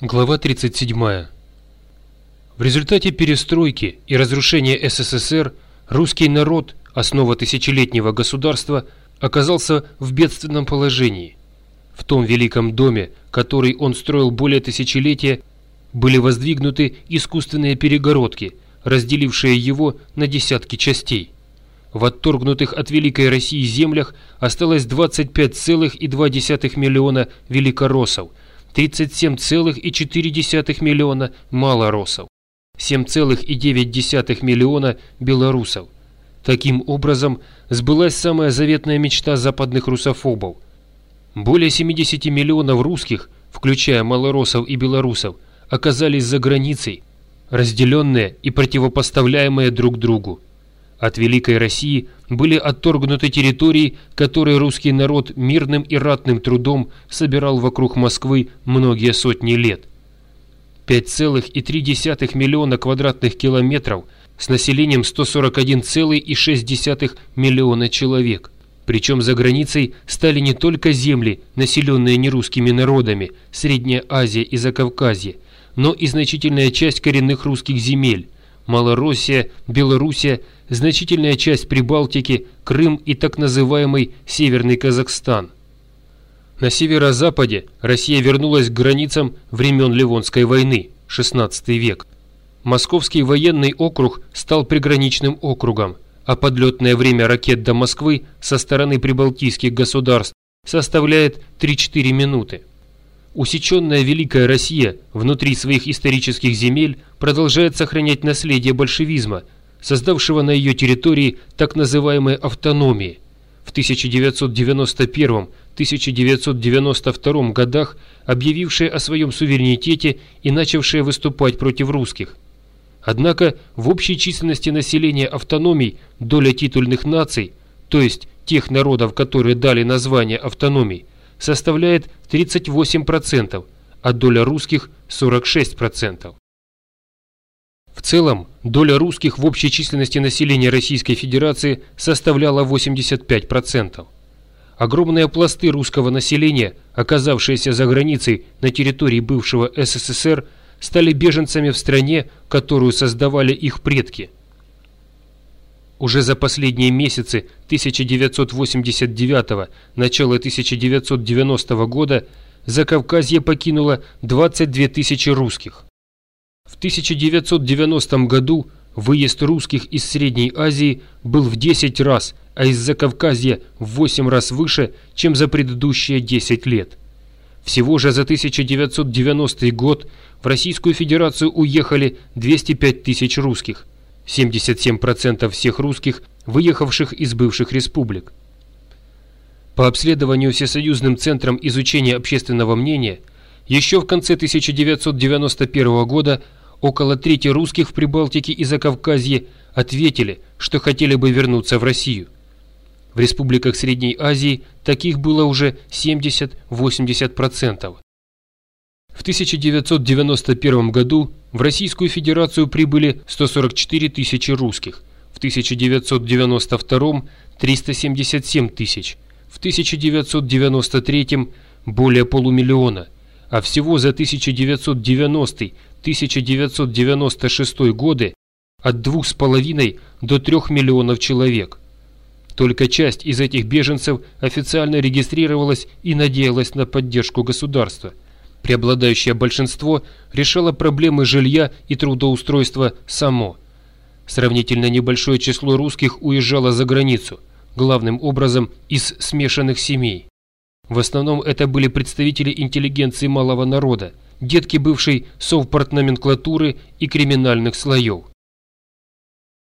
Глава 37. В результате перестройки и разрушения СССР русский народ, основа тысячелетнего государства, оказался в бедственном положении. В том великом доме, который он строил более тысячелетия, были воздвигнуты искусственные перегородки, разделившие его на десятки частей. В отторгнутых от Великой России землях осталось 25,2 миллиона великороссов – 37,4 миллиона малоросов, 7,9 миллиона белорусов. Таким образом, сбылась самая заветная мечта западных русофобов. Более 70 миллионов русских, включая малоросов и белорусов, оказались за границей, разделенные и противопоставляемые друг другу. От Великой России были отторгнуты территории, которые русский народ мирным и ратным трудом собирал вокруг Москвы многие сотни лет. 5,3 миллиона квадратных километров с населением 141,6 миллиона человек. Причем за границей стали не только земли, населенные нерусскими народами, Средняя Азия и Закавказье, но и значительная часть коренных русских земель – Малороссия, Белоруссия, значительная часть Прибалтики, Крым и так называемый Северный Казахстан. На северо-западе Россия вернулась к границам времен Ливонской войны, XVI век. Московский военный округ стал приграничным округом, а подлетное время ракет до Москвы со стороны прибалтийских государств составляет 3-4 минуты. Усеченная Великая Россия внутри своих исторических земель продолжает сохранять наследие большевизма, создавшего на ее территории так называемые автономии. В 1991-1992 годах объявившие о своем суверенитете и начавшие выступать против русских. Однако в общей численности населения автономий доля титульных наций, то есть тех народов, которые дали название автономий, составляет 38%, а доля русских – 46%. В целом, доля русских в общей численности населения Российской Федерации составляла 85%. Огромные пласты русского населения, оказавшиеся за границей на территории бывшего СССР, стали беженцами в стране, которую создавали их предки – уже за последние месяцы 1989 начала 1990 года Закавказье покинуло 22 тысячи русских. В 1990 году выезд русских из Средней Азии был в 10 раз, а из Закавказья в 8 раз выше, чем за предыдущие 10 лет. Всего же за 1990 год в Российскую Федерацию уехали 205 тысяч русских – 77% всех русских, выехавших из бывших республик. По обследованию Всесоюзным центром изучения общественного мнения, еще в конце 1991 года около трети русских в Прибалтике и Закавказье ответили, что хотели бы вернуться в Россию. В республиках Средней Азии таких было уже 70-80%. В 1991 году в Российскую Федерацию прибыли 144 тысячи русских, в 1992 – 377 тысяч, в 1993 – более полумиллиона, а всего за 1990-1996 годы от 2,5 до 3 миллионов человек. Только часть из этих беженцев официально регистрировалась и надеялась на поддержку государства – Преобладающее большинство решало проблемы жилья и трудоустройства само. Сравнительно небольшое число русских уезжало за границу, главным образом из смешанных семей. В основном это были представители интеллигенции малого народа, детки бывшей совпартноменклатуры и криминальных слоев.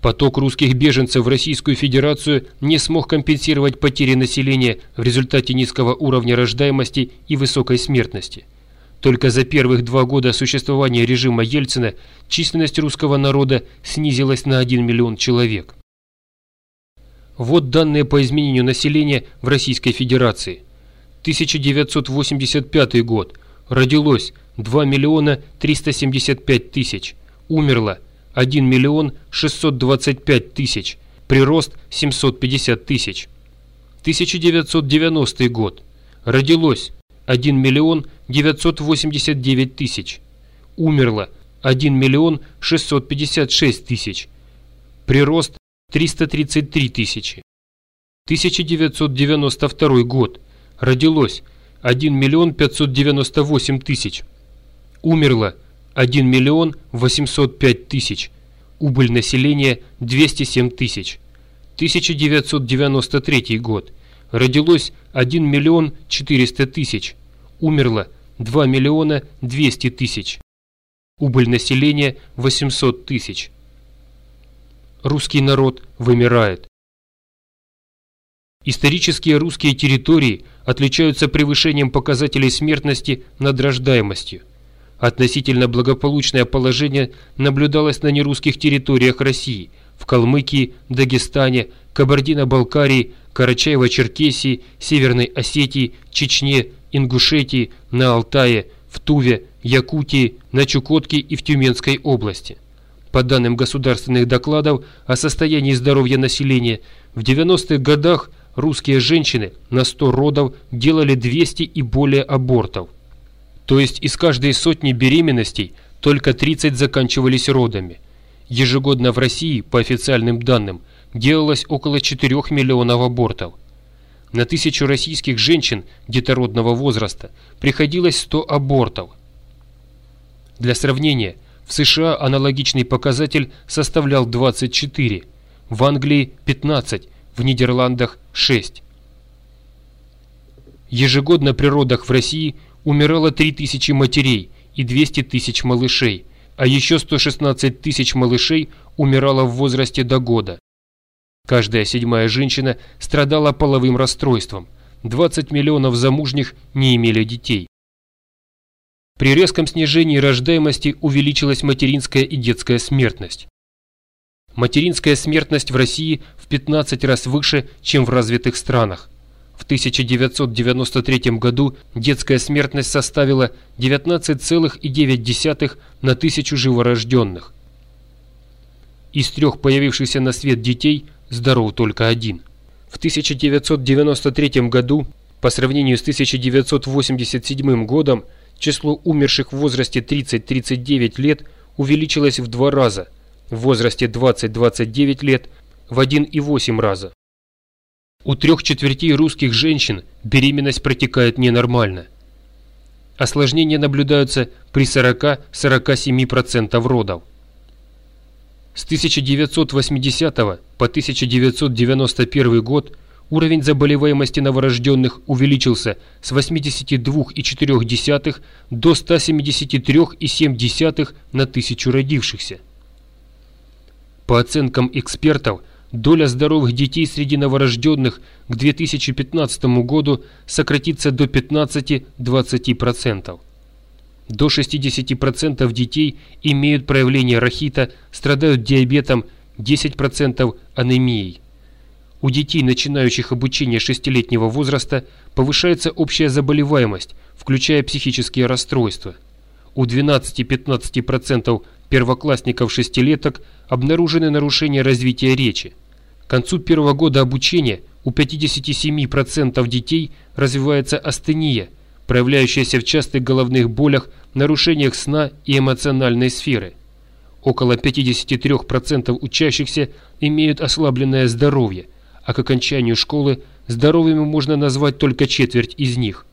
Поток русских беженцев в Российскую Федерацию не смог компенсировать потери населения в результате низкого уровня рождаемости и высокой смертности. Только за первых два года существования режима Ельцина численность русского народа снизилась на 1 миллион человек. Вот данные по изменению населения в Российской Федерации. 1985 год. Родилось 2 миллиона 375 тысяч. Умерло 1 миллион 625 тысяч. Прирост 750 тысяч. 1990 год. Родилось 1 миллион 989 тысяч. Умерло 1 миллион 656 тысяч. Прирост 333 тысячи. 1992 год. Родилось 1 миллион 598 тысяч. Умерло 1 миллион 805 тысяч. Убыль населения 207 тысяч. 1993 год. Родилось 1 миллион 400 тысяч. Умерло 2 миллиона 200 тысяч. Убыль населения 800 тысяч. Русский народ вымирает. Исторические русские территории отличаются превышением показателей смертности над рождаемостью. Относительно благополучное положение наблюдалось на нерусских территориях России, в Калмыкии, Дагестане, Кабардино-Балкарии, Карачаево-Черкесии, Северной Осетии, Чечне, Ингушетии, на Алтае, в Туве, Якутии, на Чукотке и в Тюменской области. По данным государственных докладов о состоянии здоровья населения, в 90-х годах русские женщины на 100 родов делали 200 и более абортов. То есть из каждой сотни беременностей только 30 заканчивались родами. Ежегодно в России, по официальным данным, делалось около 4 миллионов абортов. На тысячу российских женщин детородного возраста приходилось 100 абортов. Для сравнения, в США аналогичный показатель составлял 24, в Англии 15, в Нидерландах 6. Ежегодно при родах в России умирало 3000 матерей и 200 тысяч малышей, а еще 116 тысяч малышей умирало в возрасте до года. Каждая седьмая женщина страдала половым расстройством, 20 миллионов замужних не имели детей. При резком снижении рождаемости увеличилась материнская и детская смертность. Материнская смертность в России в 15 раз выше, чем в развитых странах. В 1993 году детская смертность составила 19,9 на тысячу живорожденных. Из трех появившихся на свет детей здоров только один. В 1993 году, по сравнению с 1987 годом, число умерших в возрасте 30-39 лет увеличилось в два раза – в возрасте 20-29 лет в 1,8 раза. У трех четвертей русских женщин беременность протекает ненормально. Осложнения наблюдаются при 40-47% родов. С 1980 по 1991 год уровень заболеваемости новорожденных увеличился с 82,4 до 173,7 на тысячу родившихся. По оценкам экспертов, доля здоровых детей среди новорожденных к 2015 году сократится до 15-20%. До 60% детей имеют проявление рахита, страдают диабетом, 10% анемией. У детей, начинающих обучение шестилетнего возраста, повышается общая заболеваемость, включая психические расстройства. У 12-15% первоклассников-шестилеток обнаружены нарушения развития речи. К концу первого года обучения у 57% детей развивается астения, проявляющаяся в частых головных болях, нарушениях сна и эмоциональной сферы. Около 53% учащихся имеют ослабленное здоровье, а к окончанию школы здоровыми можно назвать только четверть из них.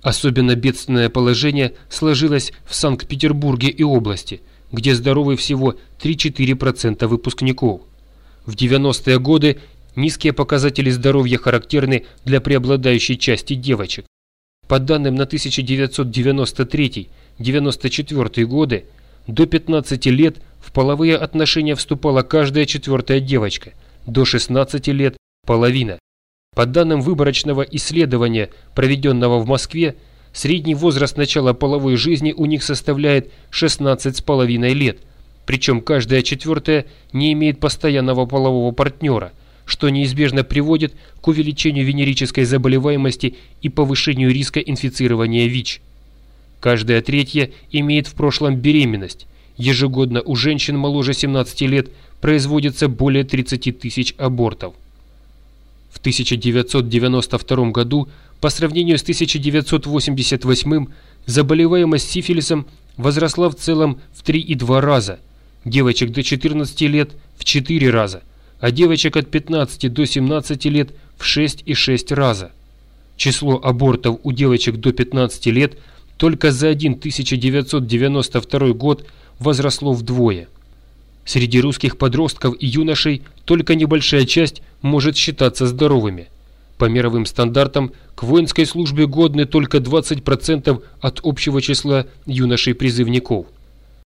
Особенно бедственное положение сложилось в Санкт-Петербурге и области – где здоровы всего 3-4% выпускников. В 90-е годы низкие показатели здоровья характерны для преобладающей части девочек. По данным на 1993-94 годы, до 15 лет в половые отношения вступала каждая четвертая девочка, до 16 лет – половина. По данным выборочного исследования, проведенного в Москве, Средний возраст начала половой жизни у них составляет 16,5 лет, причем каждая четвертая не имеет постоянного полового партнера, что неизбежно приводит к увеличению венерической заболеваемости и повышению риска инфицирования ВИЧ. Каждая третья имеет в прошлом беременность. Ежегодно у женщин моложе 17 лет производится более 30 тысяч абортов. В 1992 году по сравнению с 1988 заболеваемость сифилисом возросла в целом в 3,2 раза, девочек до 14 лет в 4 раза, а девочек от 15 до 17 лет в 6,6 раза. Число абортов у девочек до 15 лет только за 1992 год возросло вдвое. Среди русских подростков и юношей только небольшая часть может считаться здоровыми. По мировым стандартам к воинской службе годны только 20% от общего числа юношей-призывников –